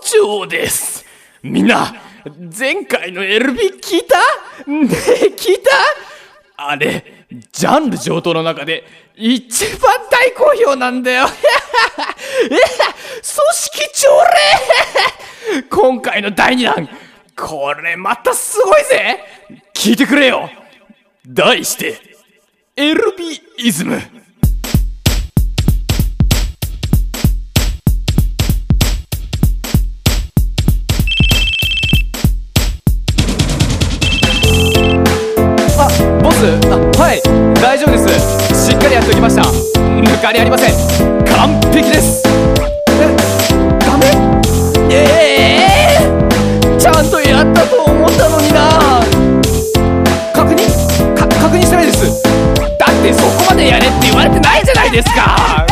そうです。みんな、前回の LB 聞いた？ねえ、聞いた？あれ、ジャンル上等の中で一番大好評なんだよ。え 組織朝礼今回の第2弾、これまたすごいぜ聞いてくれよ題して、LB イズム。丈夫です。しっかりやっておきました。抜かりありません。完璧です。え、ダメ？ええちゃんとやったと思ったのにな。確認？か、確認してないです。だってそこまでやれって言われてないじゃないですか。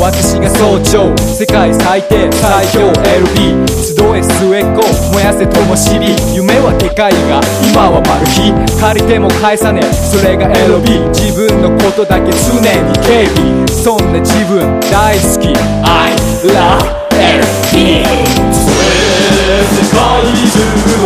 私が早朝世界最低最強 LB 集え末っ子。燃やせともしび。夢はでかいが今はマル秘借りても返さねえ。それが LB 自分のことだけ常に警備。そんな自分大好き。I love LB 世界中